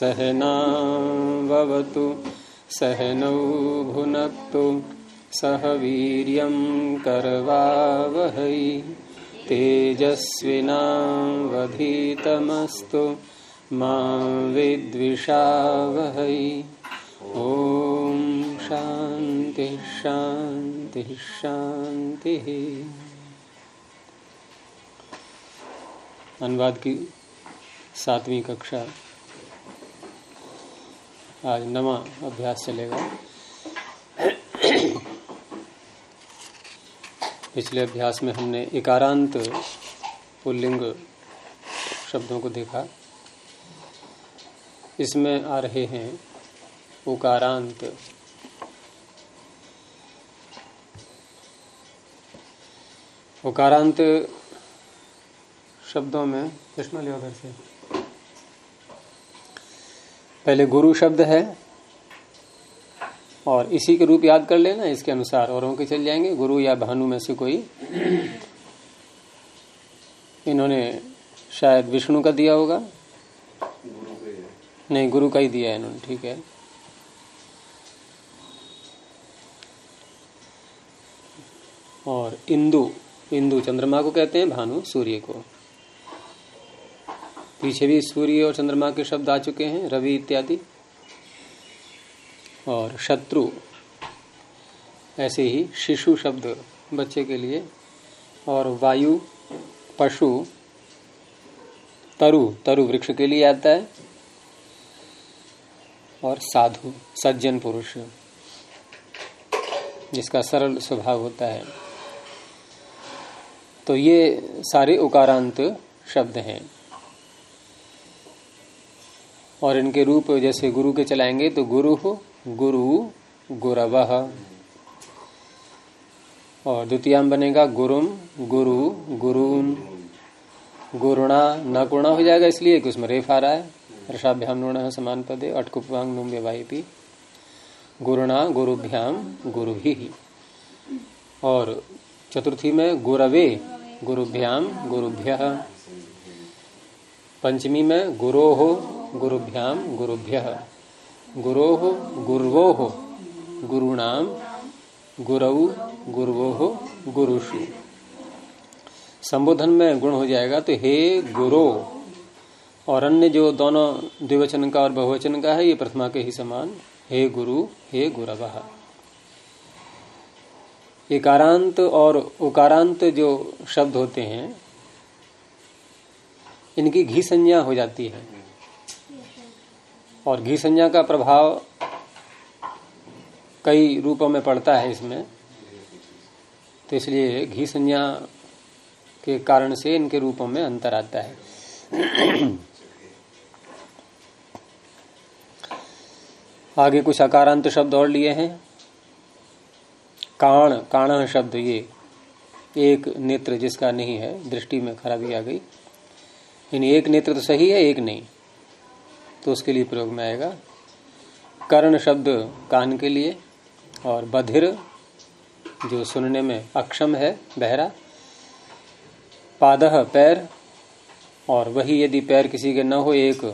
सहनावतु सहनौ भुनक्तु, सह वीर्यं करवावहै। तेजस्विनावधीतमस्तु, मा विद्विषावहै। ॐ शान्ति शान्ति, शान्तिः। अनुवाद की सातवीं कक्षा आज नवा अभ्यास चलेगा। पिछले अभ्यास में हमने इकारांत पुल्लिंग शब्दों को देखा। इसमें आ रहे हैं उकारांत। उकारांत शब्दों में चश्मा लिया उधर से। पहले गुरु शब्द है, और इसी के रूप याद कर लेना, इसके अनुसार औरों के चल जाएँगे। गुरु या भानु में से कोई। इन्होंने शायद विष्णु का दिया होगा। नहीं, गुरु का ही दिया है इन्होंने, ठीक है। और इंदु इंदु चंद्रमा को कहते हैं, भानु सूर्य को। पीछे भी सूर्य और चंद्रमा के शब्द आ चुके हैं, रवि इत्यादि। और शत्रु, ऐसे ही शिशु शब्द बच्चे के लिए। और वायु, पशु, तरु तरु वृक्ष के लिए आता है। और साधु, सज्जन पुरुष, जिसका सरल स्वभाव होता है। तो ये सारे उकारांत शब्द हैं। और इनके रूप जैसे गुरु के चलाएँगे तो गुरु हो, गुरु गुरव और द्वितीयाम बनेगा गुरुम, गुरु, गुरुन। गुरुणा न गुणा हो जाएगा इसलिए कि उसमें रेफ आ रहा है। रसाभ्याम नूण समान पदे, अटकुपांग नुम व्यवाही गुरुणा गुरुभ्याम गुरु ही। और चतुर्थी में गुरवे, गुरुभ्याम गुरुभ्य। पंचमी में गुरो हो गुरुभ्याम गुरुभ्य। गुरो गुरुवो गुरुणाम गुरु गुरुवो हो गुरुषु। संबोधन में गुण हो जाएगा तो हे गुरो और अन्य जो दोनों द्विवचन का और बहुवचन का है, ये प्रथमा के ही समान। हे गुरु, हे गुरव। एकारांत और उकारांत जो शब्द होते हैं, इनकी घी संज्ञा हो जाती है। और घी संज्ञा का प्रभाव कई रूपों में पड़ता है इसमें। तो इसलिए घी संज्ञा के कारण से इनके रूपों में अंतर आता है। आगे कुछ अकारांत शब्द और लिए हैं। काण काण शब्द ये एक नेत्र जिसका नहीं है, दृष्टि में खराबी आ गई। इन एक नेत्र तो सही है, एक नहीं। तो उसके लिए प्रयोग में आएगा। कर्ण शब्द कान के लिए और बधिर, जो सुनने में अक्षम है, बहरा। पादह, पैर। और वही यदि पैर किसी के न हो एक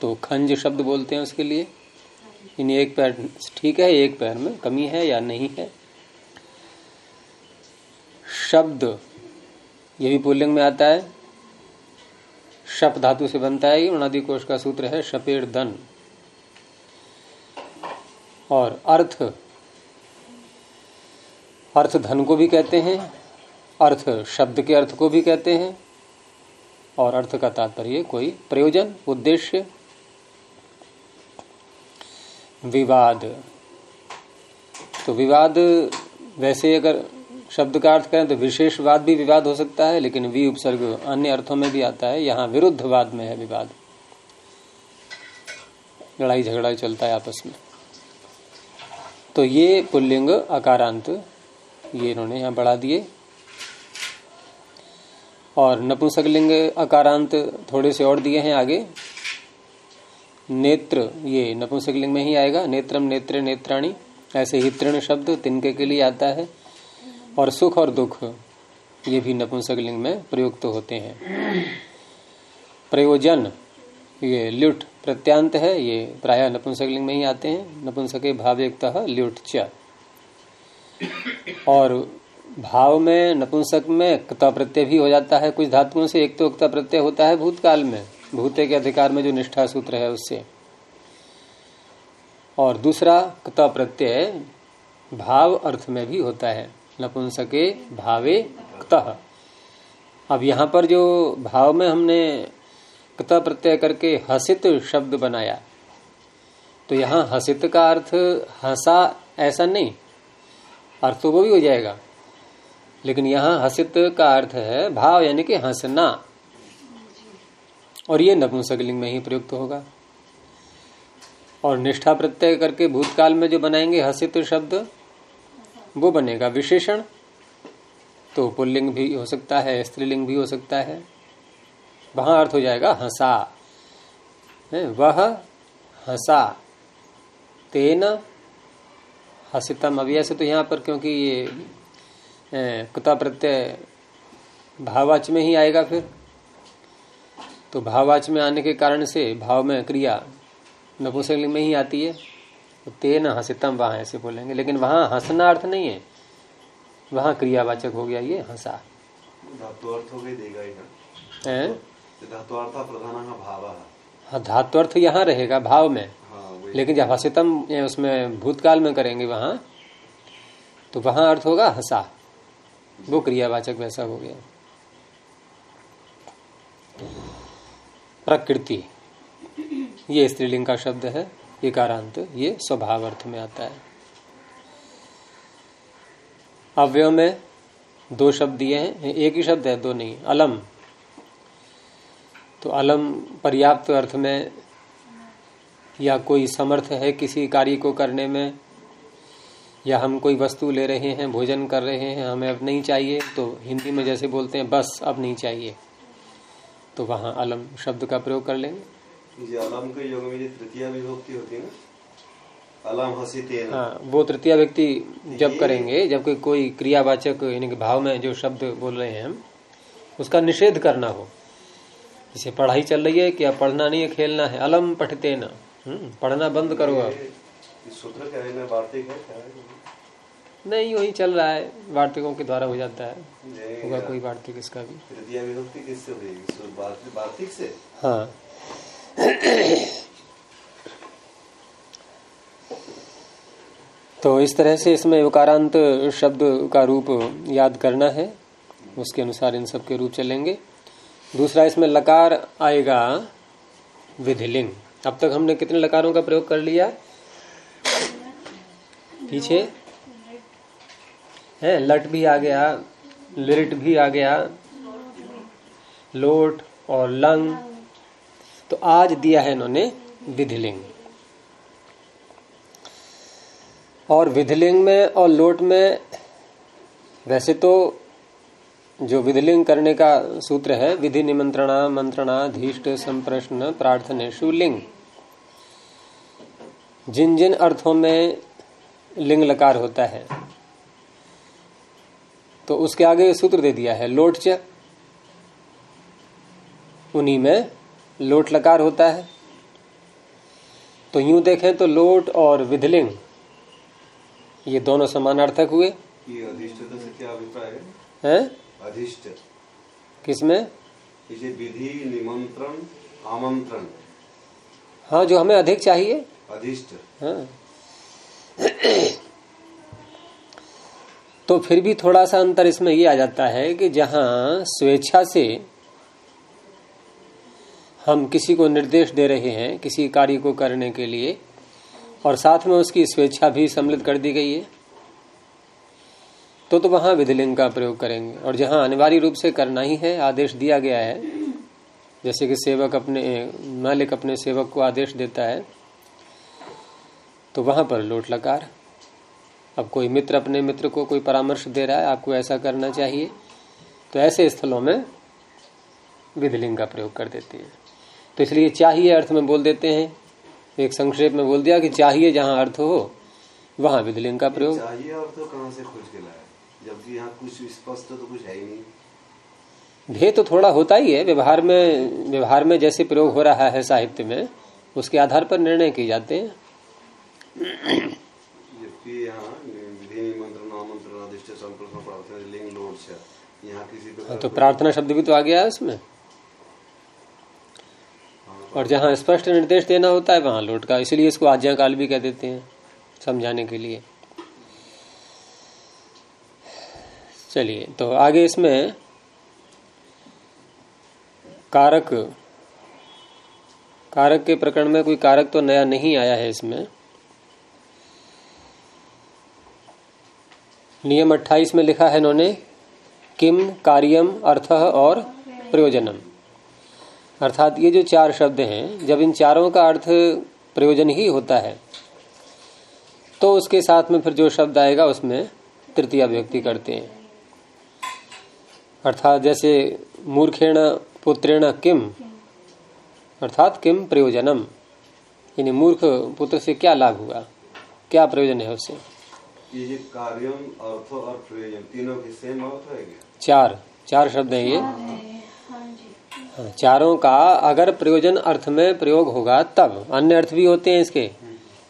तो खंज शब्द बोलते हैं उसके लिए। इन एक पैर, ठीक है, एक पैर में कमी है या नहीं है। शब्द, ये भी पुल्लिंग में आता है। शप धातु से बनता है उनादि कोश का सूत्र है, शपेर धन। और अर्थ अर्थ धन को भी कहते हैं, अर्थ शब्द के अर्थ को भी कहते हैं, और अर्थ का तात्पर्य कोई प्रयोजन, उद्देश्य। विवाद तो विवाद वैसे अगर शब्द का अर्थ करें तो विशेषवाद भी विवाद हो सकता है, लेकिन वी उपसर्ग अन्य अर्थों में भी आता है। यहाँ विरुद्धवाद में है विवाद। लड़ाई झगड़ा चलता है आपस में। तो ये पुल्लिंग अकारांत, ये इन्होंने यहाँ बढ़ा दिए। और नपुंसकलिंग अकारांत थोड़े से और दिए हैं आगे। नेत्र, ये नपुंसकलिंग में ही आएगा। नेत्रम नेत्र नेत्राणी, ऐसे ही तृण शब्द तिनके के लिए आता है। और सुख और दुख, ये भी नपुंसकलिंग में प्रयुक्त होते हैं। प्रयोजन, ये ल्युट प्रत्यांत है, ये प्राय नपुंसकलिंग में ही आते हैं। नपुंसके भावयुक्त ल्युट च। और भाव में, नपुंसक में कता प्रत्यय भी हो जाता है कुछ धातुओं से। एक तो कता प्रत्यय होता है भूतकाल में, भूते के अधिकार में जो निष्ठा सूत्र है उससे। और दूसरा कता प्रत्यय भाव अर्थ में भी होता है। नपुंसके भावे कतः। अब यहाँ पर जो भाव में हमने कत प्रत्यय करके हसित शब्द बनाया तो यहाँ हसित का अर्थ हंसा ऐसा नहीं, अर्थ तो वो भी हो जाएगा। लेकिन यहाँ हसित का अर्थ है भाव, यानी कि हंसना। और ये नपुंसकलिंग में ही प्रयुक्त होगा। और निष्ठा प्रत्यय करके भूतकाल में जो बनाएँगे हसित शब्द वो बनेगा विशेषण। तो पुल्लिंग भी हो सकता है, स्त्रीलिंग भी हो सकता है। वहाँ अर्थ हो जाएगा हंसा। वह हंसा। तेन हसितम। अभी ऐसे तो यहाँ पर क्योंकि ये कुता प्रत्यय भावाच में ही आएगा फिर। तो भावाच में आने के कारण से भाव में क्रिया नपुंसकलिंग में ही आती है। तो तेन हसितम वहाँ ऐसे बोलेंगे। लेकिन वहाँ हंसना अर्थ नहीं है। वहाँ क्रियावाचक हो गया ये हंसा। धातु अर्थ हो देगा हाँ? धातु अर्थ यहाँ रहेगा भाव में। हाँ, लेकिन जब हसितम उसमें भूतकाल में करेंगे वहाँ तो वहाँ अर्थ होगा हंसा। वो क्रियावाचक वैसा हो गया। प्रकृति। ये स्त्रीलिंग का शब्द है। ये कारांत ये स्वभाव अर्थ में आता है। अव्यव में दो शब्द दिए हैं, एक ही शब्द है, दो नहीं, अलम। तो अलम पर्याप्त अर्थ में या कोई समर्थ है किसी कार्य को करने में, या हम कोई वस्तु ले रहे हैं, भोजन कर रहे हैं, हमें अब नहीं चाहिए तो हिंदी में जैसे बोलते हैं, बस अब नहीं चाहिए। तो वहाँ अलम शब्द का प्रयोग कर लेंगे। अलम के योग में तृतीय विभक्ति होती है ना अलम हसी हाँ वो तृतीय व्यक्ति जब करेंगे जब कोई कोई क्रियावाचक यानी कि भाव में जो शब्द बोल रहे हैं हम उसका निषेध करना हो। जैसे पढ़ाई चल रही है क्या पढ़ना नहीं है खेलना है। अलम पढ़ते न। हम्म, पढ़ना बंद करो आप। नहीं वही चल रहा है। वार्तिकों के द्वारा हो जाता है। होगा कोई वार्तिक इसका भी। से? हाँ। तो इस तरह से इसमें उकारांत शब्द का रूप याद करना है। उसके अनुसार इन सब के रूप चलेंगे। दूसरा, इसमें लकार आएगा विधिलिंग। अब तक हमने कितने लकारों का प्रयोग कर लिया? पीछे? है, लट भी आ गया लिट भी आ गया। लोट और लंग तो आज दिया है इन्होंने विधिलिंग। और विधिलिंग में और लोट में वैसे तो जो विधिलिंग करने का सूत्र है, विधि निमंत्रणा, मंत्रणा मंत्रणाधीष्ट संप्रश्न प्रार्थनेशु लिंग। जिन जिन अर्थों में लिंग लकार होता है तो उसके आगे सूत्र दे दिया है लोट च उन्हीं में लोट लकार होता है। तो यूँ देखें तो लोट और विधलिंग ये दोनों समानार्थक हुए। ये अधिष्ठता क्या अभिप्राय है, है? अधिष्ठ किसमें? विधि निमंत्रण आमंत्रण। हाँ जो हमें अधिक चाहिए। अधिष्ट हाँ। तो फिर भी थोड़ा सा अंतर इसमें ये आ जाता है कि जहाँ स्वेच्छा से हम किसी को निर्देश दे रहे हैं किसी कार्य को करने के लिए, और साथ में उसकी स्वेच्छा भी सम्मिलित कर दी गई है। तो तो वहाँ विधिलिंग का प्रयोग करेंगे, और जहाँ अनिवार्य रूप से करना ही है, आदेश दिया गया है। जैसे कि सेवक अपने, मालिक अपने सेवक को आदेश देता है तो वहाँ पर लोट लकार। अब कोई मित्र अपने मित्र को कोई परामर्श दे रहा है, आपको ऐसा करना चाहिए तो ऐसे स्थलों में विधिलिंग का प्रयोग कर देती हैं। तो इसलिए चाहिए अर्थ में बोल देते हैं। एक संक्षेप में बोल दिया कि चाहिए जहाँ अर्थ हो वहाँ विधिलिंग का प्रयोग। चाहिए अर्थ तो कहाँ से खोज के लाया? जबकि यहाँ कुछ स्पष्ट तो कुछ है ही नहीं। भेद तो थोड़ा होता ही है। व्यवहार में व्यवहार में जैसे प्रयोग हो रहा है साहित्य में उसके आधार पर निर्णय किए जाते हैं। किसी तो प्रार्थना शब्द भी तो आ गया है उसमें। और जहाँ स्पष्ट निर्देश देना होता है, वहाँ लौट का। इसलिए इसको आज्ञाकाल भी कह देते हैं, समझाने के लिए। चलिए तो आगे इसमें कारक कारक के प्रकरण में कोई कारक तो नया नहीं आया है इसमें। नियम 28 में लिखा है इन्होंने, किम, कार्यम, अर्थ और प्रयोजनम। अर्थात ये जो चार शब्द हैं जब इन चारों का अर्थ प्रयोजन ही होता है तो उसके साथ में फिर जो शब्द आएगा उसमें तृतीय व्यक्ति करते हैं। अर्थात जैसे मूर्खेण पुत्रेण किम अर्थात किम प्रयोजनम। यानी मूर्ख पुत्र से क्या लाभ हुआ? क्या प्रयोजन है उससे? ये कार्यम अर्थ और प्रयोजन तीनों की सेम अर्थ है क्या? चार चार शब्द है ये। हाँ, चारों का अगर प्रयोजन अर्थ में प्रयोग होगा तब, अन्य अर्थ भी होते हैं इसके।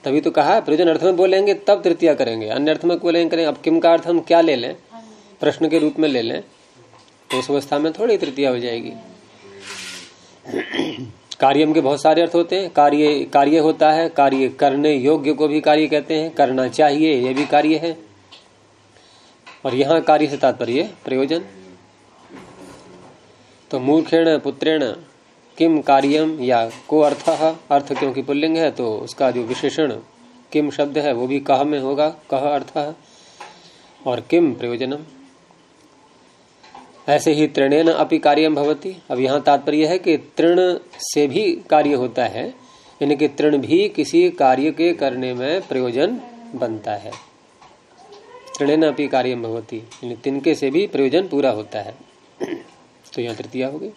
तभी तो कहा, प्रयोजन अर्थ में बोलेंगे, तब तृतीया करेंगे। अन्य अर्थ में बोलेंगे करें अब किम का अर्थ हम क्या ले लें? प्रश्न के रूप में ले लें तो उस अवस्था में थोड़ी तृतीया हो जाएगी। कार्यम के बहुत सारे अर्थ होते हैं। कार्य कार्य होता है, कार्य करने योग्य को भी कार्य कहते हैं, करना चाहिए यह भी कार्य है। और यहाँ कार्य से तात्पर्य, प्रयोजन। तो मूर्खेण, पुत्रेण किम कार्यम या को अर्थ? अर्थ क्योंकि पुल्लिंग है तो उसका जो विशेषण किम शब्द है, वो भी कह में होगा, कह अर्थ और किम प्रयोजनम? ऐसे ही तृणेन अपि कार्यम भवती। अब यहाँ तात्पर्य है कि तृण से भी कार्य होता है, यानी कि तृण भी किसी कार्य के करने में प्रयोजन बनता है। तृणेन अपि कार्यम भवती, यानी तिनके से भी प्रयोजन पूरा होता है। तो यहाँ तृतीया हो गई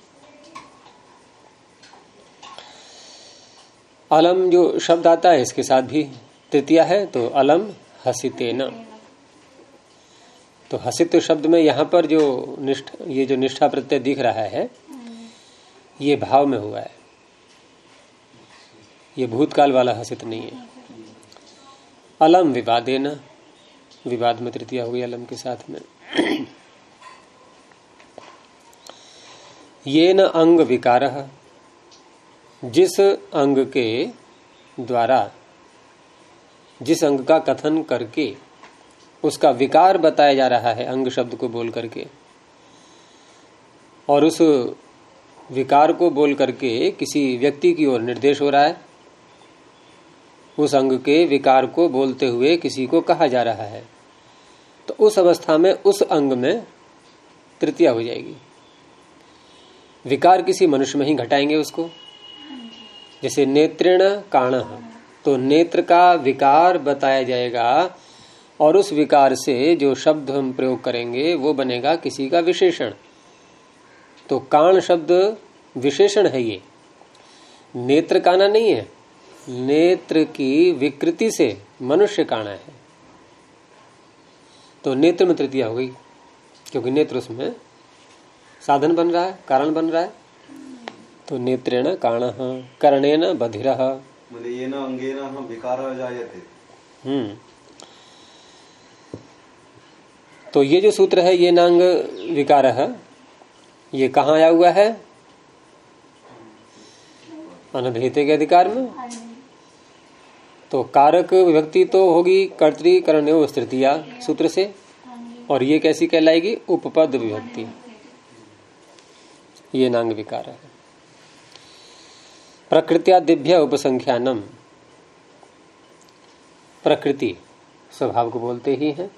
अलम जो शब्द आता है, इसके साथ भी तृतीया है तो अलम हसितेन। तो हसित शब्द में यहाँ पर जो निष्ठ, ये जो निष्ठा प्रत्यय दिख रहा है, ये भाव में हुआ है। ये भूतकाल वाला हसित नहीं है। अलम विवादे न विवाद में तृतीया हुई अलम के साथ में। ये न अंग विकार। जिस अंग के द्वारा, जिस अंग का कथन करके उसका विकार बताया जा रहा है, अंग शब्द को बोल करके, और उस विकार को बोल करके किसी व्यक्ति की ओर निर्देश हो रहा है, उस अंग के विकार को बोलते हुए किसी को कहा जा रहा है तो उस अवस्था में उस अंग में तृतीया हो जाएगी। विकार किसी मनुष्य में ही घटाएँगे उसको? जैसे नेत्रण काण। तो नेत्र का विकार बताया जाएगा और उस विकार से जो शब्द हम प्रयोग करेंगे, वो बनेगा किसी का विशेषण। तो काण शब्द विशेषण है ये। नेत्र काना नहीं है। नेत्र की विकृति से मनुष्य काना है। तो नेत्र में तृतीया हो गई, क्योंकि नेत्र उसमें साधन बन रहा है कारण बन रहा है। तो नेत्रेण कारण बधिर। ये न जायते। हम्म। तो ये जो सूत्र है ये नांग विकार है ये कहा आया हुआ है? अनभिहित के अधिकार में? तो कारक विभक्ति तो होगी कर्तृकरण तृतीया सूत्र से। और ये कैसी कहलाएगी? उपपद विभक्ति। ये नांग विकार है। प्रकृत्या दिव्य उपसंख्यानम। प्रकृति स्वभाव को बोलते ही हैं।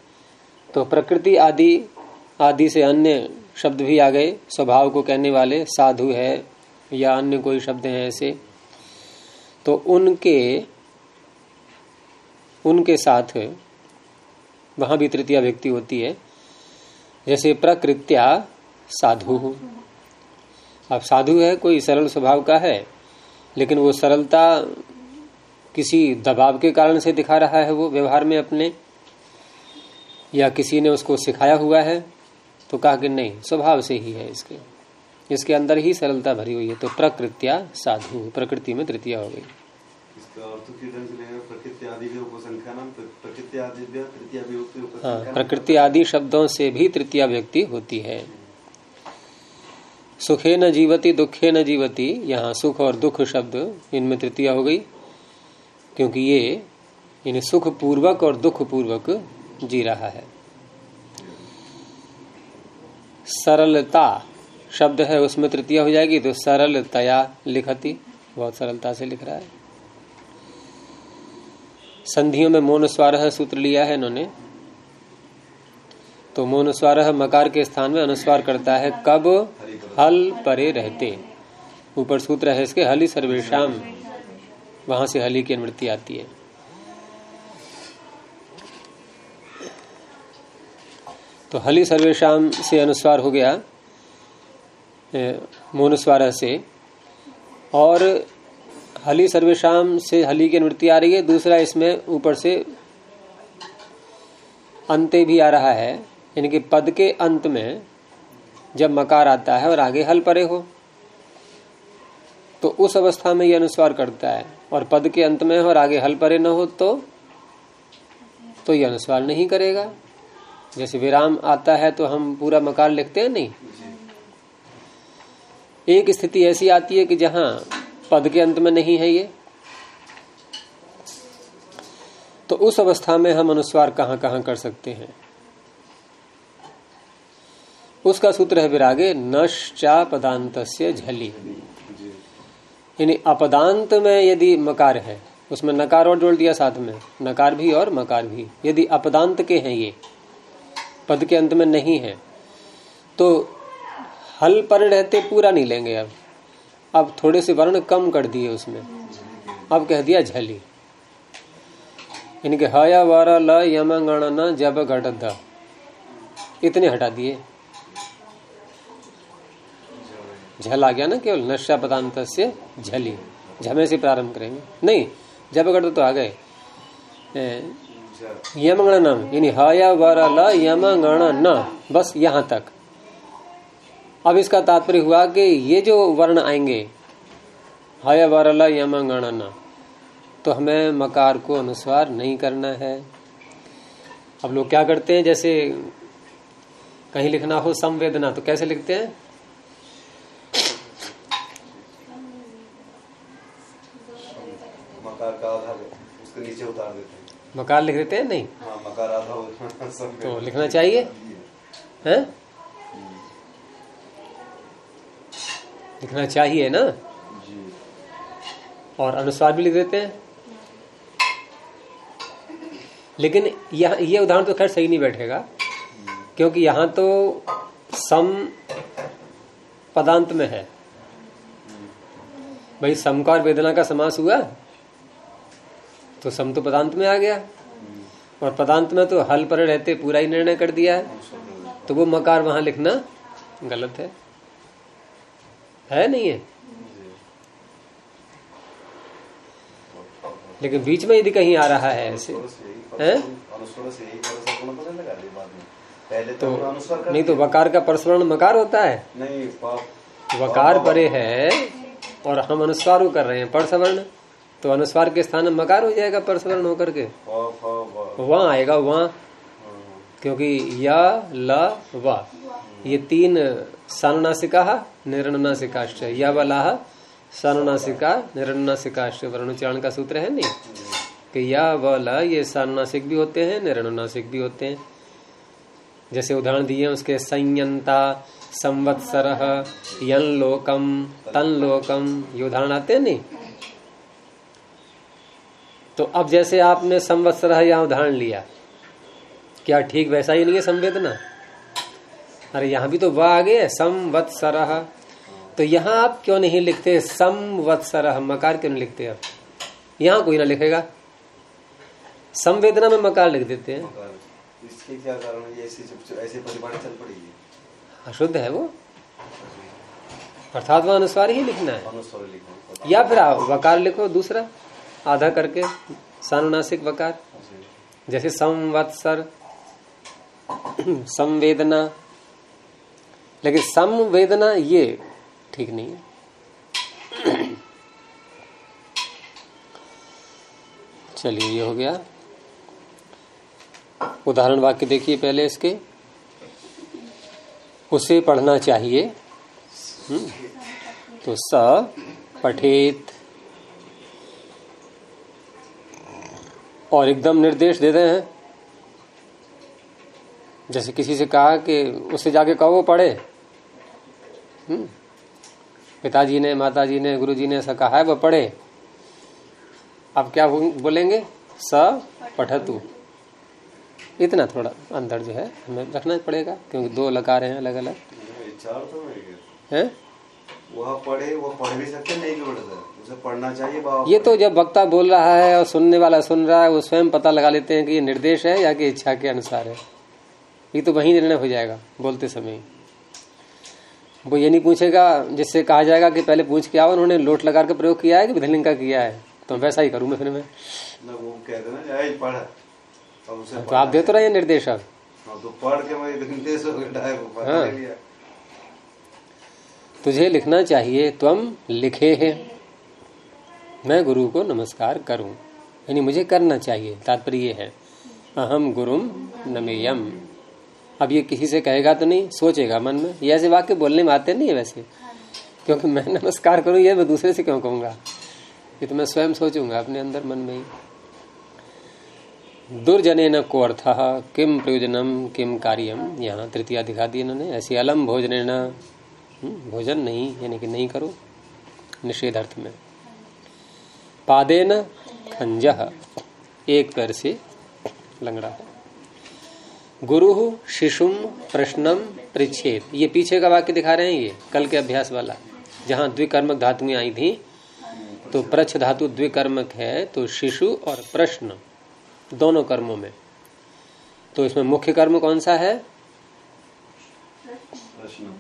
तो प्रकृति आदि आदि से अन्य शब्द भी आ गए। स्वभाव को कहने वाले साधु है या अन्य कोई शब्द है ऐसे। तो उनके उनके साथ वहाँ भी तृतीय व्यक्ति होती है। जैसे प्रकृत्या साधु। अब साधु है कोई सरल स्वभाव का है लेकिन वो सरलता किसी दबाव के कारण से दिखा रहा है वो व्यवहार में अपने या किसी ने उसको सिखाया हुआ है तो कहा कि नहीं स्वभाव से ही है इसके। इसके अंदर ही सरलता भरी हुई है तो प्रकृत्या साधु प्रकृति में तृतीया हो गई। प्रकृति हाँ प्रकृति आदि शब्दों से भी तृतीया व्यक्ति होती है। सुखे न जीवती, दुखे न जीवती, यहाँ सुख और दुख शब्द इनमें तृतीया हो गई, क्योंकि ये इन सुख पूर्वक और दुख पूर्वक जी रहा है। सरलता शब्द है, उसमें तृतीया हो जाएगी तो सरलतया लिखती, बहुत सरलता से लिख रहा है। संधियों में मौन स्वारह सूत्र लिया है इन्होंने। तो मौन स्वारह मकार के स्थान में अनुस्वार करता है, कब हल परे रहते। ऊपर सूत्र है इसके, हली सर्वेशम वहाँ से हली की अनुवृत्ति आती है। तो हली सर्वेशम से अनुस्वार हो गया मोनुस्वार से, और हली सर्वेशम से हली की अनुवृत्ति आ रही है, दूसरा इसमें ऊपर से अंत्य भी आ रहा है। यानी कि पद के अंत में जब मकार आता है और आगे हल परे हो तो उस अवस्था में यह अनुस्वार करता है। और पद के अंत में और आगे हल परे न हो तो तो यह अनुस्वार नहीं करेगा। जैसे विराम आता है तो हम पूरा मकार लिखते हैं, नहीं? एक स्थिति ऐसी आती है कि जहाँ पद के अंत में नहीं है ये तो उस अवस्था में हम अनुस्वार कहाँ कहाँ कर सकते हैं? उसका सूत्र है विरागे नश्चा पदांत झली यानी अपदांत में यदि मकार है उसमें नकार और जोड़ दिया साथ में नकार भी और मकार भी यदि अपदांत के हैं ये पद के अंत में नहीं है तो हल पर रहते पूरा नहीं लेंगे अब। अब थोड़े से वर्ण कम कर दिए उसमें। अब कह दिया झली इनके हया वर ल यम गणना जब घट द इतने हटा दिए। झल आ गया ना केवल, नशा पदांत से झली। झमे से प्रारंभ करेंगे। नहीं जब घट तो आ गए। यम गणनम यानी हया वर ल गण न, बस यहाँ तक। अब इसका तात्पर्य हुआ कि ये जो वर्ण आएँगे, हय वरल यम न तो हमें मकार को अनुस्वार नहीं करना है। अब लोग क्या करते हैं, जैसे कहीं लिखना हो संवेदना तो कैसे लिखते हैं मकार का आधा उसके नीचे उतार देते हैं मकार लिख देते हैं? नहीं। हाँ मकार हो- तो लिखना चाहिए? हैं? लिखना चाहिए ना? जी। और अनुस्वार भी लिख देते हैं? लेकिन यह ये उदाहरण तो खैर सही नहीं बैठेगा क्योंकि यहाँ तो सम पदांत में है। भाई सम का और वेदना का समास हुआ? तो सम तो पदांत में आ गया। और पदांत में तो हल पर रहते पूरा ही निर्णय कर दिया है। तो वो मकार वहाँ लिखना गलत है। है नहीं है? लेकिन बीच में यदि कहीं आ रहा है ऐसे हैं? पहले तो तो नहीं तो वकार का परस्वरण मकार होता है। नहीं वकार परे है और हम अनुस्वार कर रहे हैं। परसवर्ण तो अनुस्वार के स्थान में मकार हो जाएगा परसवर्ण होकर के। वहाँ आएगा वहाँ। हाँ, क्योंकि या ल व। ये तीन सानुनासिका निरनुनासिकाश्च। या वलाह सानुनासिका निरनुनासिकाश्च। वर्णोच्चारण का सूत्र है नहीं? कि या व ल ये सानुनासिक भी होते हैं निरनुनासिक भी होते हैं। जैसे उदाहरण दिए उसके संयंता संवत्सर यन लोकम तन लोकम ये उदाहरण आते हैं नहीं? तो अब जैसे आपने संवत्सर यहाँ उदाहरण लिया क्या ठीक वैसा ही नहीं है संवेदना? अरे यहाँ भी तो वह आगे है संवत्सर। तो यहाँ आप क्यों नहीं लिखते संवत्सर? मकार क्यों नहीं लिखते अब यहाँ कोई ना लिखेगा। संवेदना में मकार लिख देते हैं। इसके क्या कारण है? ऐसे चल पड़ी है। अशुद्ध है वो। अर्थात वह अनुस्वार ही लिखना है। अनुस्वर लिखो या फिर आप वकार लिखो दूसरा। आधा करके सानुनासिक वकार जैसे संवत्सर संवेदना। लेकिन संवेदना ये ठीक नहीं है। चलिए ये हो गया। उदाहरण वाक्य देखिए पहले इसके। उसे पढ़ना चाहिए। हम्म, तो स पठेत। और एकदम निर्देश दे रहे हैं। जैसे किसी से कहा कि उससे जाके कहो वो पढ़े। हम्म, पिताजी ने माताजी ने गुरुजी ने ऐसा कहा है वो पढ़े। अब क्या बोलेंगे? स पठतु। इतना थोड़ा अंदर जो है हमें रखना पड़ेगा क्योंकि दो लगा रहे हैं अलग अलग है वह पढ़े वो पढ़ भी सकते नहीं भी पढ़ सकते। पढ़ना चाहिए ये तो जब वक्ता बोल रहा है और सुनने वाला सुन रहा है वो स्वयं पता लगा लेते हैं कि ये निर्देश है या कि इच्छा के अनुसार है। ये तो वही निर्णय हो जाएगा बोलते समय। वो ये नहीं पूछेगा जिससे कहा जाएगा कि पहले पूछ के आओ उन्होंने लोट लगा के प्रयोग किया है कि विधलिंग का किया है? तो वैसा ही करूँ मैं फिर मैं। वो कहते तो आप दे तो रहे निर्देश अब हाँ, तो पढ़ के मैं निर्देश हाँ। तुझे लिखना चाहिए तुम लिखे है। मैं गुरु को नमस्कार करूँ। यानी मुझे करना चाहिए तात्पर्य है। अहम गुरुम नमेयम। अब ये किसी से कहेगा तो नहीं सोचेगा मन में। ये ऐसे वाक्य बोलने में आते नहीं है वैसे। क्योंकि मैं नमस्कार करूँ ये मैं दूसरे से क्यों कहूँगा? ये तो मैं स्वयं सोचूँगा अपने अंदर मन में ही। दुर्जने न को अर्थ किम प्रयोजनम किम कार्यम यहाँ तृतीया दिखा दी इन्होंने। ऐसी अलम भोजन न हम्म, भोजन नहीं यानी कि नहीं करो। निषेध अर्थ में। पादे न खंज। एक पैर से लंगड़ा है। गुरु शिशुम प्रश्नम पृछेद ये पीछे का वाक्य दिखा रहे हैं ये कल के अभ्यास वाला। जहाँ द्विकर्मक धातु आई थी तो प्रच्छ धातु द्विकर्मक है तो शिशु और प्रश्न दोनों कर्मों में। तो इसमें मुख्य कर्म कौन सा है?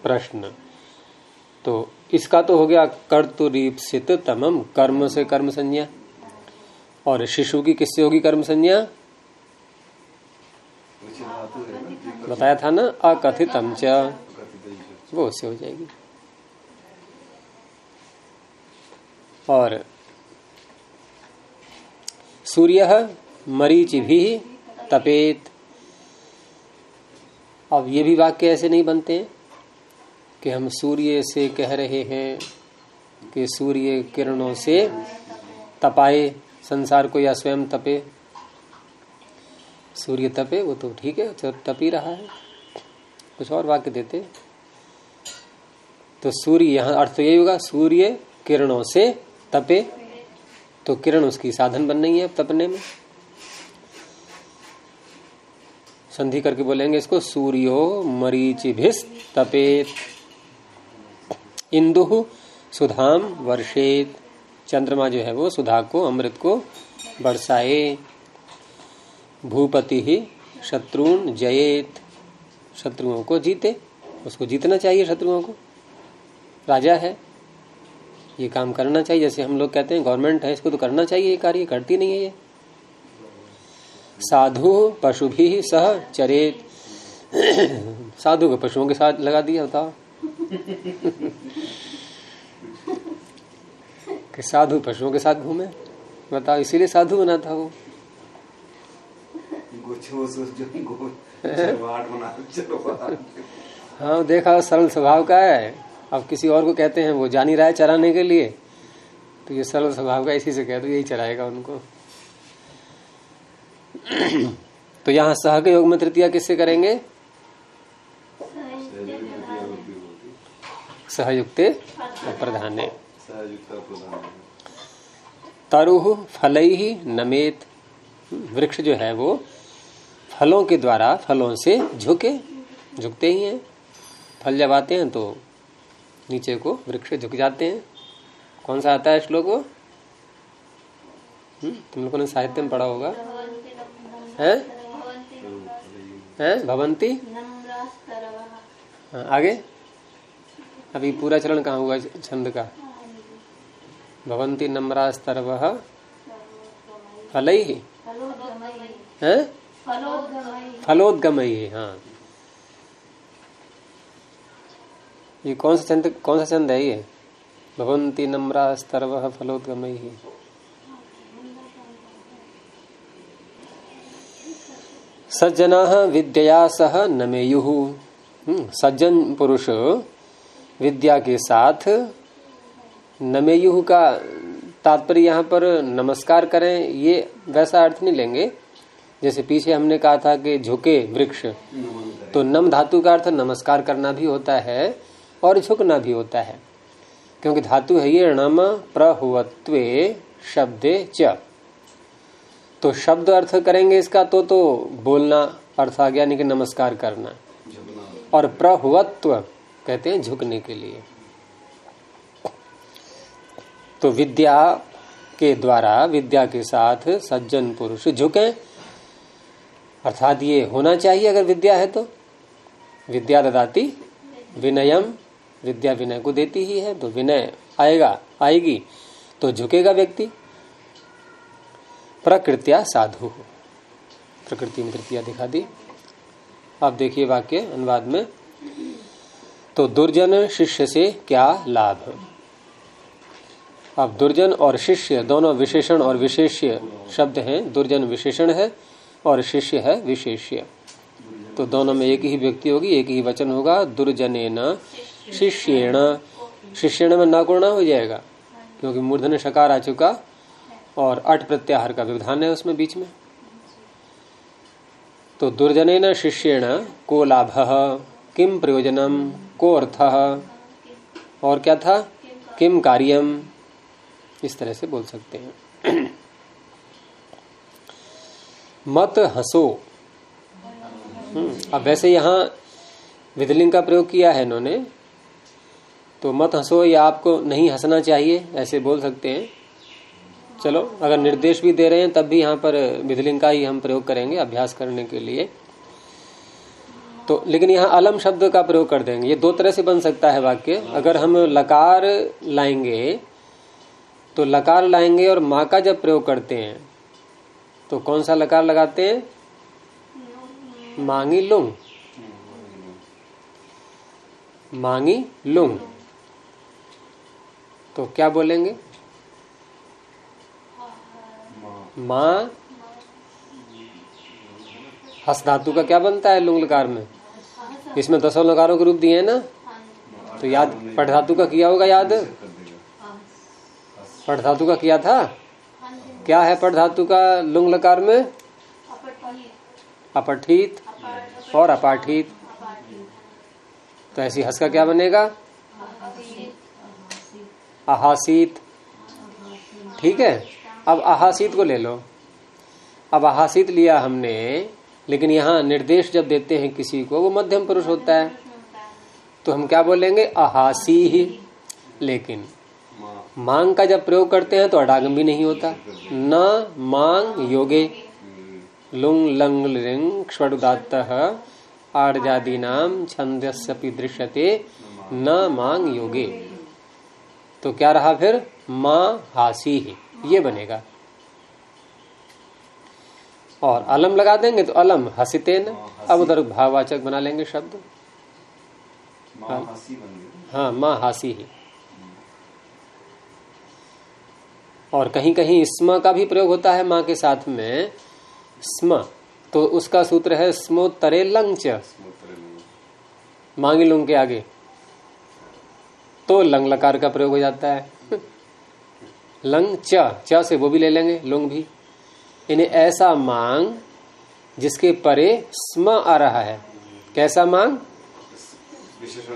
प्रश्न। तो इसका तो हो गया कर्तुरीप्सित तमम, कर्म से कर्म संज्ञा। और शिशु की किससे होगी कर्म संज्ञा? बताया था ना, अकथितम च। वो उससे हो जाएगी। और सूर्य मरीचि भी तपेत। अब ये भी वाक्य ऐसे नहीं बनते कि हम सूर्य से कह रहे हैं कि सूर्य किरणों से तपाए, संसार को या स्वयं तपे। सूर्य तपे, वो तो ठीक है तप ही रहा है। कुछ और वाक्य देते तो सूर्य यहाँ, अर्थ तो यही होगा, सूर्य किरणों से तपे। तो किरण उसकी साधन बन रही है तपने में। संधि करके बोलेंगे इसको, सूर्यो मरीचिभिस तपेत इंदु सुधाम वर्षेत चंद्रमा जो है वो सुधा को, अमृत को बरसाए। भूपति ही शत्रुन जयेत। शत्रुओं को जीते। उसको जीतना चाहिए शत्रुओं को। राजा है। ये काम करना चाहिए, जैसे हम लोग कहते हैं, गवर्नमेंट है, इसको तो करना चाहिए ये कार्य करती नहीं है ये। साधु पशु भी सह चरेत। साधु को पशुओं के साथ लगा दिया बताओ कि साधु पशुओं के साथ घूमे? बताओ इसीलिए साधु बना था वो। हाँ देखा सरल स्वभाव का है। अब किसी और को कहते हैं वो जानी रहा है चराने के लिए। तो ये सरल स्वभाव का इसी से कह दो यही चराएगा उनको। तो यहाँ सह के योग में तृतीया किससे करेंगे? सहयुक्त प्रधान। तरुह फल ही नमेत। वृक्ष जो है वो फलों के द्वारा फलों से झुके झुकते ही हैं। फल जब आते हैं तो नीचे को वृक्ष झुक जाते हैं। कौन सा आता है श्लोक वो? हम्म, तुम लोगों ने साहित्य में पढ़ा होगा। है? हैं? भवंती? हाँ, आगे? अभी पूरा चरण कहाँ हुआ छंद का? भवंती नम्रा स्तर वह फल। ही? फलोदगमयी हाँ। ये कौन सा चंद कौन सा चंद है ये? भवंती नम्रा स्तर्व फलोदगमयी सज्जना विद्या सह नमेयु हम्म, सज्जन पुरुष विद्या के साथ। नमेयु का तात्पर्य यहाँ पर नमस्कार करें, ये वैसा अर्थ नहीं लेंगे। जैसे पीछे हमने कहा था कि झुके वृक्ष तो नम धातु का अर्थ नमस्कार करना भी होता है और झुकना भी होता है। क्योंकि धातु है ये नम प्रहुवत्वे शब्दे च। तो शब्द अर्थ करेंगे इसका तो तो बोलना अर्थ आ गया, यानी कि नमस्कार करना। और प्रहुवत्व कहते हैं झुकने के लिए। तो विद्या के द्वारा, विद्या के साथ सज्जन पुरुष झुके। अर्थात ये होना चाहिए अगर विद्या है तो। विद्या ददाती, विनयम, विद्या विनय को देती ही है तो विनय आएगा, आएगी तो झुकेगा व्यक्ति। प्रकृत्या साधु। प्रकृति में तृतीया दिखा दी। आप देखिए वाक्य अनुवाद में। तो दुर्जन शिष्य से क्या लाभ? अब दुर्जन और शिष्य दोनों विशेषण और विशेष्य शब्द हैं। दुर्जन विशेषण है और शिष्य है विशेष्य। तो दोनों में एक ही व्यक्ति होगी, एक ही वचन होगा। दुर्जने न शिष्येण। शिष्यण में न गुणा हो जाएगा, क्योंकि मूर्धन शकार आ चुका और अट प्रत्याहार का विधान है उसमें बीच में। तो दुर्जने न शिष्येण को लाभ? किम प्रयोजनम? को अर्थ। और क्या था? किम कार्यम इस तरह से बोल सकते हैं। मत हंसो। हम्म, अब वैसे यहाँ विधलिंग का प्रयोग किया है इन्होंने। तो मत हंसो या आपको नहीं हंसना चाहिए ऐसे बोल सकते हैं। चलो अगर निर्देश भी दे रहे हैं तब भी यहाँ पर विधलिंग का ही हम प्रयोग करेंगे अभ्यास करने के लिए। तो लेकिन यहाँ अलम शब्द का प्रयोग कर देंगे। ये दो तरह से बन सकता है वाक्य। अगर हम लकार लाएँगे तो लकार लाएँगे और माँ का जब प्रयोग करते हैं तो कौन सा लकार लगाते हैं? मांगी लुंग। मांगी लुंग। तो क्या बोलेंगे? माँ। हस धातु का क्या बनता है लुंग लकार में? इसमें दसों लकारों के रूप दिए हैं ना? तो याद पठ धातु का किया होगा याद? पठ धातु का किया था? क्या है पठ धातु का लुंग लकार में? अपठित और अपाठित। तो ऐसी हस का क्या बनेगा? आहासीत ठीक है? अब आहासीत को ले लो। अब आहासीत लिया हमने। लेकिन यहाँ निर्देश जब देते हैं किसी को, वो मध्यम पुरुष होता है। तो हम क्या बोलेंगे? अहासी ही। लेकिन मांग का जब प्रयोग करते हैं तो अडागम भी नहीं होता। न मांग योगे। लुंग लंग लिंग क्षुदात आर्जादी नाम छंदस्यपि दृश्यते। न मांग योगे। तो क्या रहा फिर? माँ हासी ही। ये बनेगा। और अलम लगा देंगे तो अलम हसीतेन। अब उधर भाववाचक बना लेंगे शब्द। हाँ। माँ हासी ही। और कहीं कहीं स्म का भी प्रयोग होता है माँ के साथ में। स्म तो उसका सूत्र है स्मोत्तरे लंग मांगी लुंग के आगे। तो लंग लकार का प्रयोग हो जाता है। लंग च च से वो भी ले लेंगे लुंग भी। इन्हें ऐसा मांग जिसके परे स्म आ रहा है। कैसा मांग?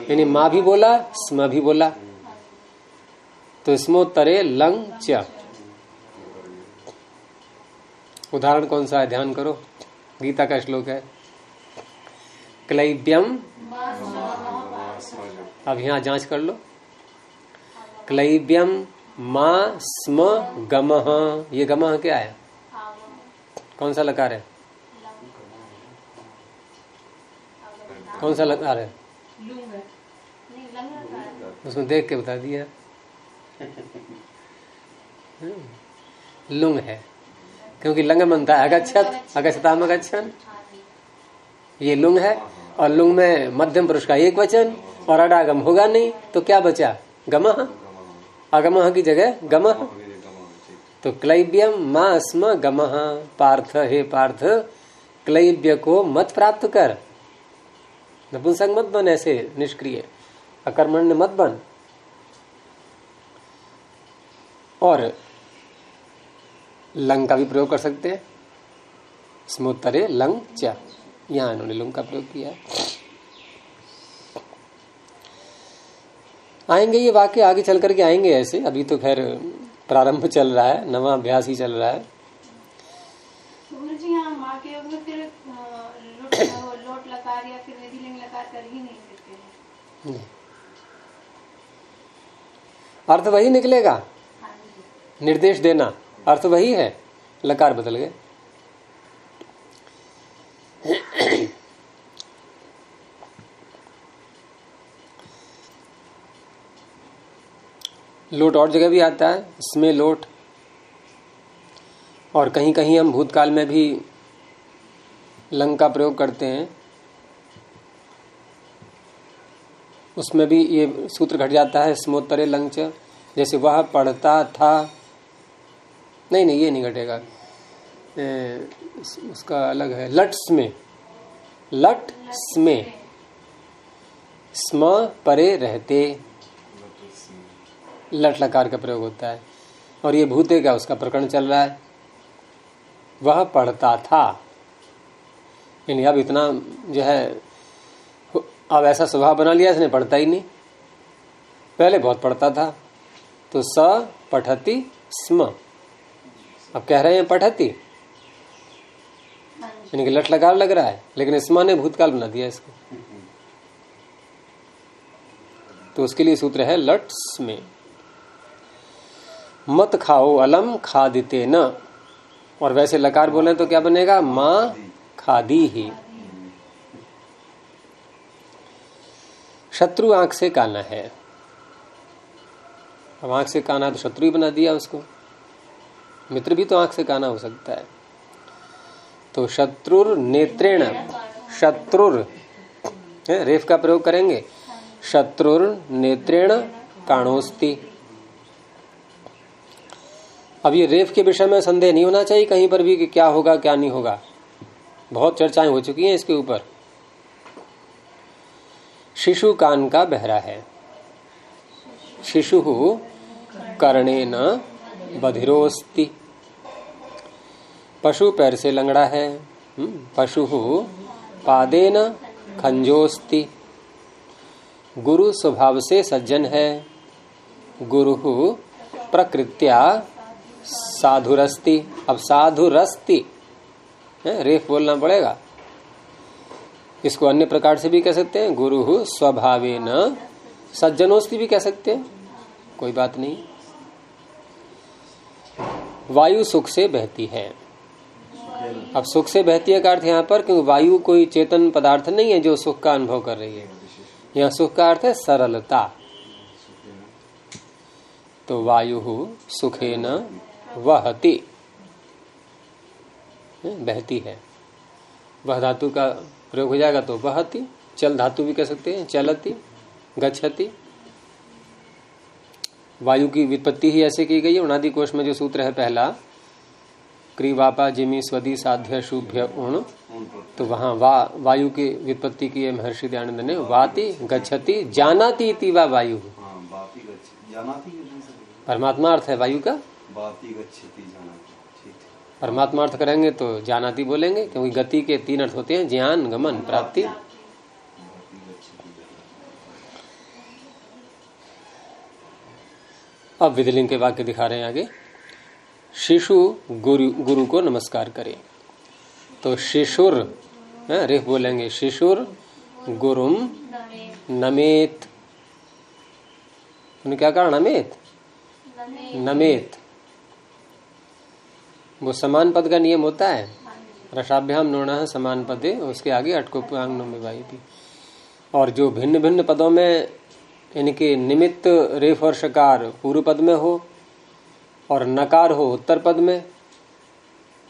यानी माँ भी बोला, स्म भी बोला। तो स्मोत्तरे लंग च उदाहरण कौन सा है? ध्यान करो। गीता का श्लोक है। क्लैब्यम। अब यहाँ जाँच कर लो। क्लैब्यम मा स्म गम। ये गम क्या है? कौन सा लकार है? कौन सा लकार है? उसमें देख के बता दिया। लुंग है। क्योंकि लंग बनता है अगच्छत अगच्छताम अगच्छन ये लुंग है और लुंग में मध्यम पुरुष का एक वचन और अडागम होगा नहीं तो क्या बचा? गमह अगमह की जगह गम। तो क्लैब्यम माँ स्म पार्थ, हे पार्थ क्लैब्य को मत प्राप्त कर। नपुंसक मत बन ऐसे निष्क्रिय। अकर्मण्य मत बन। और लंग का भी प्रयोग कर सकते हैं। स्मोत्तरे लंग च। यहाँ इन्होंने लंग का प्रयोग किया। आएँगे ये वाक्य आगे चल करके आएँगे ऐसे। अभी तो खैर प्रारंभ चल रहा है नवा अभ्यास ही चल रहा है। हैं अर्थ वही निकलेगा? हाँ निर्देश देना। अर्थ वही है। लकार बदल गए। लोट और जगह भी आता है, इसमें लोट और कहीं कहीं हम भूतकाल में भी लंग का प्रयोग करते हैं। उसमें भी ये सूत्र घट जाता है, स्मोत्तरे लंच जैसे वह पढ़ता था। नहीं नहीं, ये नहीं घटेगा। उसका अलग है। लट में। लट स्मे स्म परे रहते। लट लकार का प्रयोग होता है। और ये भूते का उसका प्रकरण चल रहा है। वह पढ़ता था। यानी अब इतना जो है, अब ऐसा स्वभाव बना लिया, इसने पढ़ता ही नहीं। पहले बहुत पढ़ता था। तो स पठती स्म। अब कह रहे हैं पठती। यानी कि लट लकार लग रहा है। लेकिन स्मा ने भूतकाल बना दिया इसको। तो उसके लिए सूत्र है लट में। मत खाओ अलम खादिते न। और वैसे लकार बोले तो क्या बनेगा? माँ खादी ही। शत्रु आँख से काना है। अब आँख से काना तो शत्रु ही बना दिया उसको। मित्र भी तो आँख से काना हो सकता है। तो शत्रुर नेत्रेण, शत्रुर रेफ का प्रयोग करेंगे? शत्रुर नेत्रेण काणोस्ती। अब ये रेफ के विषय में संदेह नहीं होना चाहिए कहीं पर भी कि क्या होगा क्या नहीं होगा। बहुत चर्चाएँ हो चुकी हैं इसके ऊपर। शिशु कान का बहरा है। शिशु कर्णे न बधिरोस्ति पशु पैर से लंगड़ा है। हम्म, पशु पादे न खंजोस्ति गुरु स्वभाव से सज्जन है। गुरु प्रकृत्या साधुरस्ति। अब साधुरस्ति। रेफ बोलना पड़ेगा। इसको अन्य प्रकार से भी कह सकते हैं, गुरु स्वभावे न सज्जनोस्ति भी कह सकते हैं। कोई बात नहीं। वायु सुख से बहती है। अब सुख से बहती है का अर्थ यहाँ पर? क्योंकि वायु कोई चेतन पदार्थ नहीं है जो सुख का अनुभव कर रही है। यहाँ सुख का अर्थ है सरलता। तो वायु सुखे न वहती। बहती है। वह धातु का प्रयोग हो जाएगा तो बहती चल धातु भी कह सकते हैं चलती गच्छति। वायु की विपत्ति ही ऐसे की गई है। उनादि कोष में जो सूत्र है पहला क्रीवापा जिमी स्वदी साध्य शुभ्य उण। तो वहाँ वा वायु की विपत्ति की है महर्षि दयानंद ने। वाति गच्छति जानाती वा वायु। हाँ। परमात्मा अर्थ है वायु का। बाती गच्छति जानाती परमात्मा अर्थ करेंगे तो जानाती बोलेंगे क्योंकि गति के तीन अर्थ होते हैं ज्ञान गमन प्राप्ति। अब विधिलिंग के वाक्य दिखा रहे हैं आगे। शिशु गुरु गुरु को नमस्कार करे। तो शिशुर है, रेफ बोलेंगे। शिशुर गुरुम नमे नमेत। उन्हें क्या कहा? नमेत? नमे नमेत। वो समान पद का नियम होता है। रसाभ्याम नोणा समान पदे, उसके आगे अटकोपांग में थी। और जो भिन्न भिन्न पदों में इनके निमित्त रेफ और शकार पूर्व पद में हो और नकार हो उत्तर पद में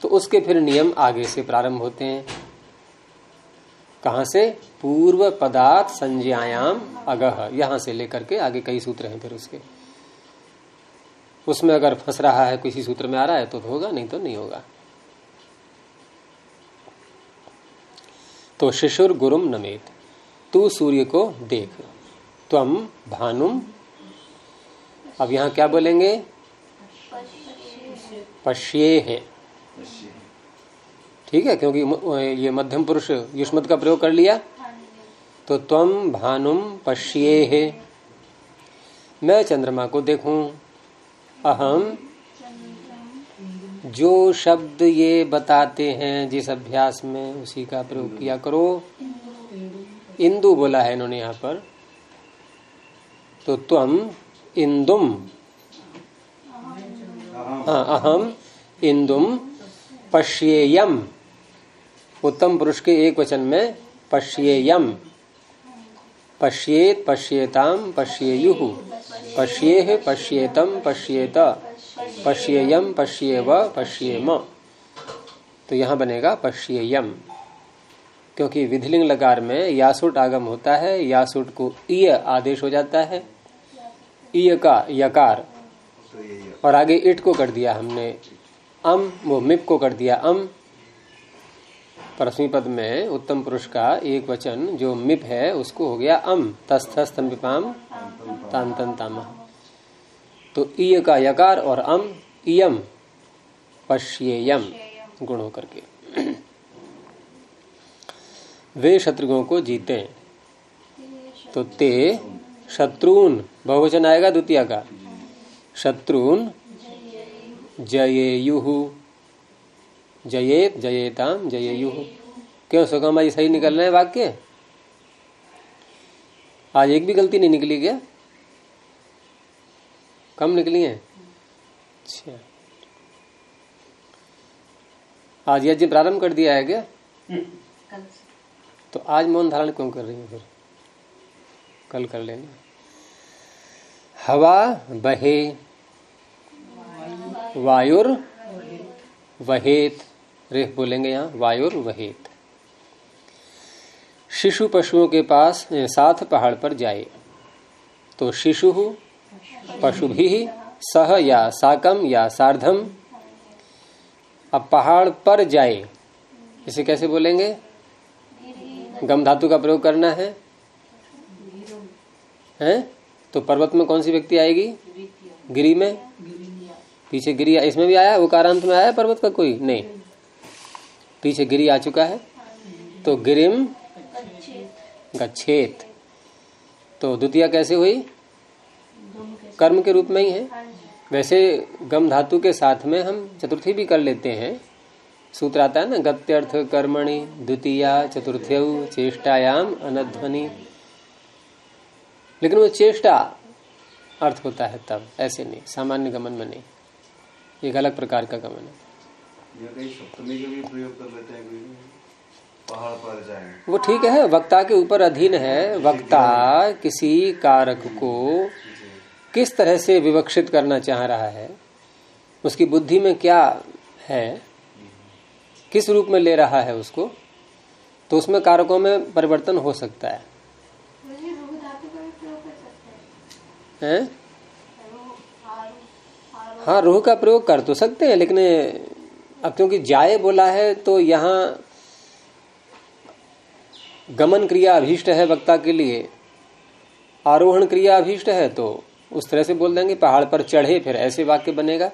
तो उसके फिर नियम आगे से प्रारंभ होते हैं। कहा से? पूर्व पदार्थ संज्ञायाम अगह। यहाँ से लेकर के आगे कई सूत्र हैं फिर उसके। उसमें अगर फंस रहा है, किसी सूत्र में आ रहा है तो होगा, नहीं तो नहीं होगा। तो शिशुर गुरुम नमेत, तू सूर्य को देख, त्वम भानुम। अब यहाँ क्या बोलेंगे? पश्ये है। ठीक है, क्योंकि ये मध्यम पुरुष युष्मत का प्रयोग कर लिया। तो त्वम भानुम पश्ये है। मैं चंद्रमा को देखूँ अहम जो शब्द ये बताते हैं जिस अभ्यास में उसी का प्रयोग किया करो। इंदु बोला है इन्होंने यहाँ पर। तो तुम इंदुम। हाँ अहम इंदुम पश्येयम। उत्तम पुरुष के एक वचन में पश्येयम। पश्येत पश्येताम पश्येयु। पश्ये पश्येतम पश्येत। पश्येयम पश्येव पश्येम। तो यहाँ बनेगा पश्येयम क्योंकि विधिलिंग लकार में यासुट आगम होता है, यासुट को ईय आदेश हो जाता है। ईय का यकार। और आगे इट को कर दिया हमने। अम, वो मिप को कर दिया अम। परस्मी पद में उत्तम पुरुष का एक वचन, जो मिप है, उसको हो गया अम तस्थस्तंबिपाम तांतन ताम तो ईय का यकार और अम, इयम, पश्येयम, गुण होकर के। वे शत्रुओं को जीते। तो ते, शत्रुन, बहुवचन आएगा द्वितीय का। शत्रुन, जयेयु जयेत जयेताम जयेयु। क्यों? सुगमा जी सही निकल रहे हैं वाक्य? आज एक भी गलती नहीं निकली क्या? कम निकली है? अच्छा। आज यज्ञ प्रारंभ कर दिया है क्या? तो आज मौन धारण क्यों कर रही है फिर? कल कर लेना। हवा बहे। वायुर वहेत रेख बोलेंगे यहाँ, वायुर वहेत। शिशु पशुओं के पास साथ पहाड़ पर जाए। तो शिशु पशु भी सह या साकम या सार्धम अब पहाड़ पर जाए। इसे कैसे बोलेंगे? गम धातु का प्रयोग करना है। हैं? तो पर्वत में कौन सी व्यक्ति आएगी? गिरी में? पीछे गिरी इसमें भी आया? उकारांत में आया पर्वत का कोई? नहीं। पीछे गिरी आ चुका है। तो गिरिम गच्छेत। तो द्वितीय कैसे हुई? कर्म के रूप में ही है। वैसे गम धातु के साथ में हम चतुर्थी भी कर लेते हैं। सूत्र आता है ना, गत्यर्थ कर्मणि, द्वितीया चतुर्थ चेष्टायाम, अनध्वनि। लेकिन वो चेष्टा अर्थ होता है तब, ऐसे नहीं, सामान्य गमन में नहीं। एक अलग प्रकार का गमन है। वो ठीक है वक्ता के ऊपर अधीन है। वक्ता किसी कारक को किस तरह से विवक्षित करना चाह रहा है उसकी बुद्धि में क्या है किस रूप में ले रहा है उसको तो उसमें कारकों में परिवर्तन हो सकता है। हैं? हाँ रूह का प्रयोग कर तो सकते हैं लेकिन अब क्योंकि जाए बोला है तो यहाँ गमन क्रिया अभीष्ट है वक्ता के लिए। आरोहण क्रिया अभीष्ट है तो उस तरह से बोल देंगे, पहाड़ पर चढ़े, फिर ऐसे वाक्य बनेगा।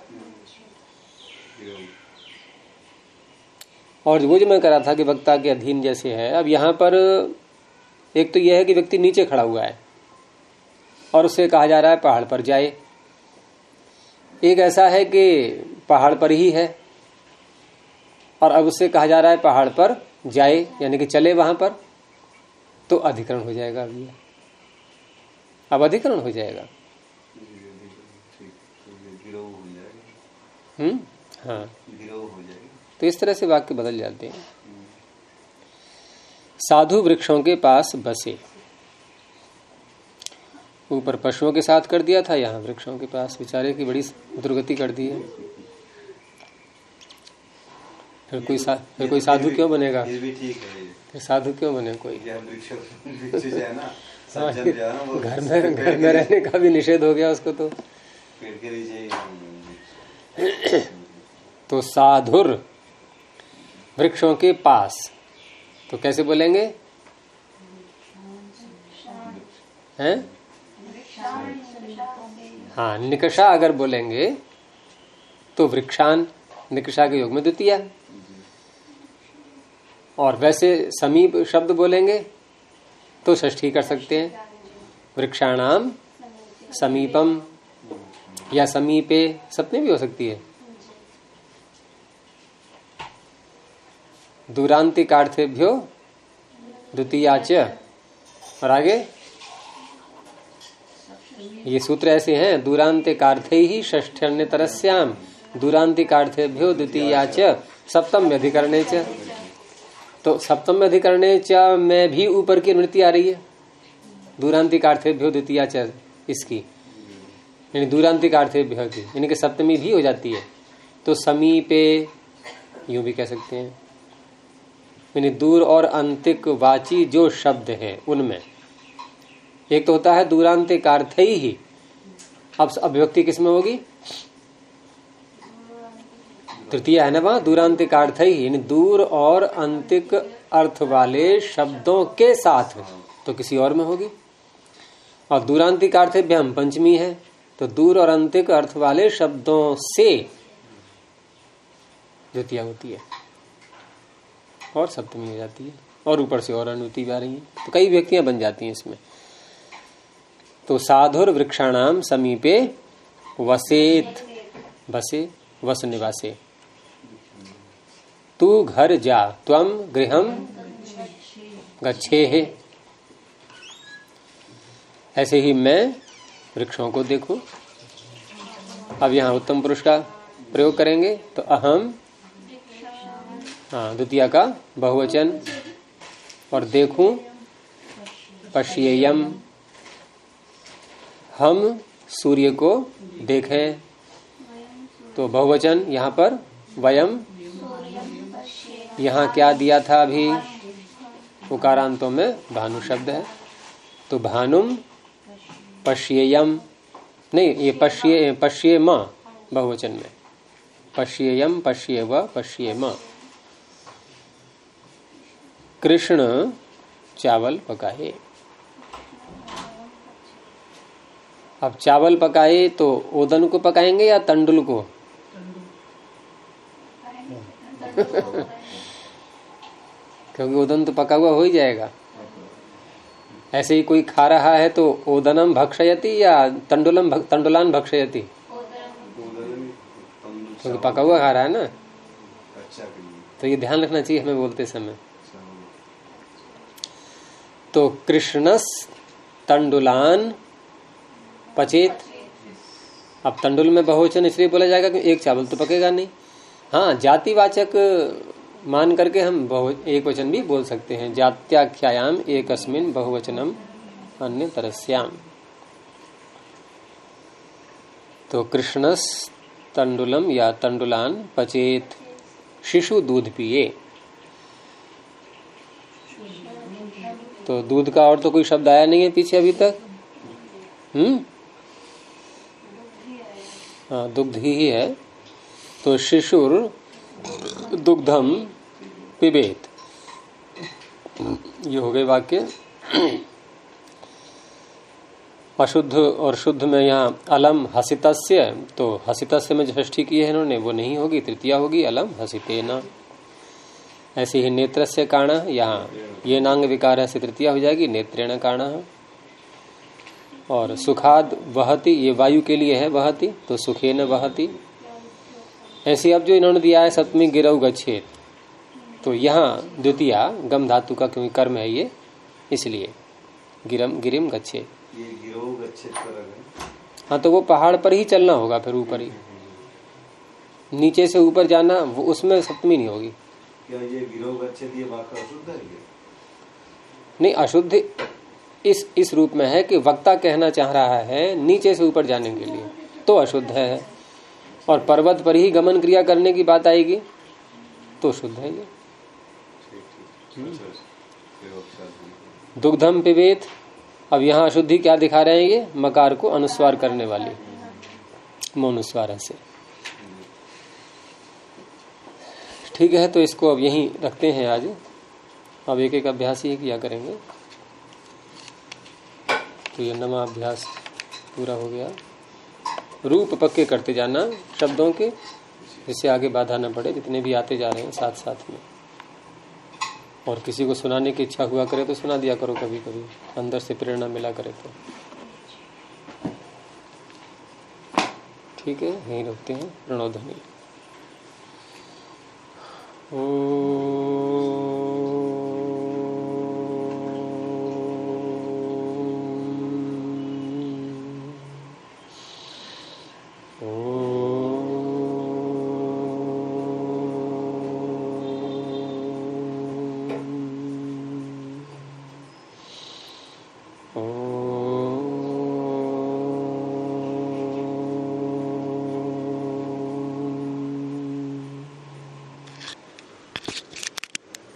और वो जो मैं करा था कि वक्ता के अधीन जैसे है, अब यहाँ पर एक तो यह है कि व्यक्ति नीचे खड़ा हुआ है, और उससे कहा जा रहा है पहाड़ पर जाए। एक ऐसा है कि पहाड़ पर ही है और अब उससे कहा जा रहा है पहाड़ पर जाए, यानी कि चले वहाँ पर तो अधिकरण हो जाएगा अभी अब अधिकरण हो जाएगा। हम्म? हाँ। तो इस तरह से वाक्य बदल जाते हैं। साधु वृक्षों के पास बसे। ऊपर पशुओं के साथ कर दिया था, यहाँ वृक्षों के पास बेचारे की बड़ी दुर्गति कर दी है। फिर कोई सा, फिर कोई साधु क्यों बनेगा? ये भी ठीक है फिर साधु क्यों बने कोई? ना घर में घर में रहने का भी निषेध हो गया उसको तो। तो साधुर वृक्षों के पास। तो कैसे बोलेंगे? हैं? हाँ निकषा अगर बोलेंगे तो वृक्षान निकषा के योग में द्वितीय। और वैसे समीप शब्द बोलेंगे तो षष्ठी कर सकते हैं। वृक्षाणाम, समीपम, या समीपे, सपने भी हो सकती है। दूरांतिकार्थेभ्यो, द्वितीयाच, और आगे? ये सूत्र ऐसे हैं, दूरांतिकार्थे ही ष्ठ्यन्य तरस्याम दूरांतिकार्थेभ्यो, द्वितीयाच सप्तम अधिकरणे च। तो सप्तम अधिकरणे में भी ऊपर की अनुमति आ रही है? दूरांतिक दूरांतिकार्थेभ्यो द्वितीयाच इसकी। यानी दूरांतिकार्थेभ्य की। यानी कि सप्तमी भी हो जाती है। तो समीपे, यूँ भी कह सकते हैं। यानी दूर और अंतिक वाची जो शब्द है, उनमें। एक तो होता है दूरांतिक अर्थ ही। अब अभिव्यक्ति किसमें होगी? तृतीय है ना वहाँ? दूरांतिक अर्थ ही यानी दूर और अंतिक अर्थ वाले शब्दों के साथ। तो किसी और में होगी। और दूरांतिक अर्थ भ्यम पंचमी है। तो दूर और अंतिक अर्थ वाले शब्दों से द्वितीय होती है। और सप्तमी हो जाती है। और ऊपर से और अनुति आ रही है। तो कई व्यक्तियाँ बन जाती हैं इसमें। तो साधुर वृक्षाणाम समीपे वसेत। बसे, वस निवासे। तू घर जा तम गृह गच्छे है ऐसे ही मैं वृक्षों को देखू। अब यहाँ उत्तम पुरुष का प्रयोग करेंगे तो अहम हाँ द्वितीय का बहुवचन, और देखूँ, पश्येयम। हम सूर्य को देखें। तो बहुवचन यहाँ पर, वयम यहाँ क्या दिया था अभी? उकारांतों में भानु शब्द है। तो भानुम पश्येयम नहीं ये पश्ये पश्ये म बहुवचन में। पश्येयम पश्ये व पश्ये म कृष्ण चावल पकाए। अब चावल पकाए तो ओदन को पकाएँगे या तंडुल को? क्योंकि ओदन तो पका हुआ हो ही जाएगा। ऐसे ही कोई खा रहा है तो ओदनम भक्षयति या तंडुलम भक, तंडुलान भक्षयति? क्योंकि पका हुआ खा रहा है ना। तो ये ध्यान रखना चाहिए हमें बोलते समय। तो कृष्णस तंडुलान पचेत। अब तंडुल में बहुवचन इसलिए बोला जाएगा कि एक चावल तो पकेगा नहीं। हाँ जातिवाचक मान करके हम बहु एक वचन भी बोल सकते हैं। जात्याख्यायाम एक अस्मिन बहुवचनम अन्य तरस्याम। तो कृष्णस तंडुलम या तंडुलान पचेत शिशु दूध पिए। तो दूध का और तो कोई शब्द आया नहीं है पीछे अभी तक? हम्म? हाँ दुग्ध ही है। तो शिशुर दुग्धम पिबेत ये हो गए वाक्य। अशुद्ध और शुद्ध में यहाँ अलम हसितस्य तो हसितस्य में जो ष्ठी की है इन्होंने, वो नहीं होगी, तृतीय होगी, अलम हसिते न ऐसे ही नेत्र से काणा, यहाँ ये नांग विकार से तृतीय हो जाएगी, नेत्रेण काणा। और सुखाद वहती, ये वायु के लिए है वहती तो सुखे न वहती। ऐसे अब जो इन्होंने दिया है, सप्तमी गिरव गच्छेद तो यहाँ द्वितीय गम धातु का क्योंकि कर्म है ये इसलिए गिरम गिरिम गच्छे। हाँ तो वो पहाड़ पर ही चलना होगा फिर ऊपर ही। नीचे से ऊपर जाना वो उसमें सप्तमी नहीं होगी। क्या ये गिरोह वाक्य अशुद्ध है ये? नहीं अशुद्ध इस इस रूप में है कि वक्ता कहना चाह रहा है नीचे से ऊपर जाने के लिए तो अशुद्ध है। और पर्वत पर ही गमन क्रिया करने की बात आएगी तो शुद्ध है ये। दुग्धम पिबेत। अब यहाँ अशुद्धि क्या दिखा रहे हैं ये? मकार को अनुस्वार करने वाली। मौनुस्वार से। ठीक है तो इसको अब यहीं रखते हैं आज। अब एक एक अभ्यास ही किया करेंगे। तो ये नमा अभ्यास पूरा हो गया। रूप पक्के करते जाना शब्दों के। जिससे आगे बाधा न पड़े, जितने भी आते जा रहे हैं साथ साथ में। और किसी को सुनाने की इच्छा हुआ करे तो सुना दिया करो कभी कभी अंदर से प्रेरणा मिला करे तो। ठीक है, यहीं रखते हैं। प्रणोधनी ओ